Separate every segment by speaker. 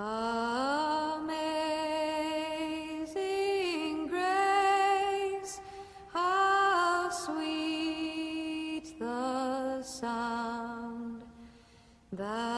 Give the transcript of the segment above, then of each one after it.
Speaker 1: Amazing grace, how sweet the sound that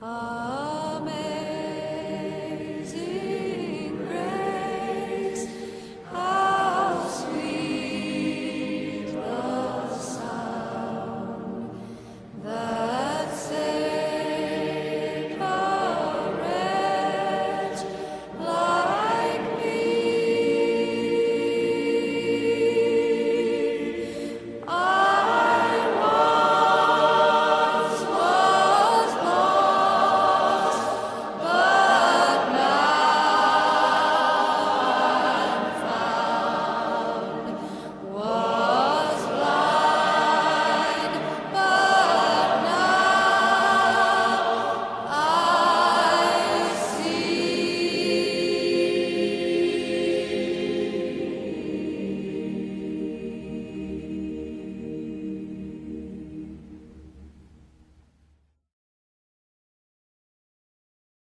Speaker 1: Ah.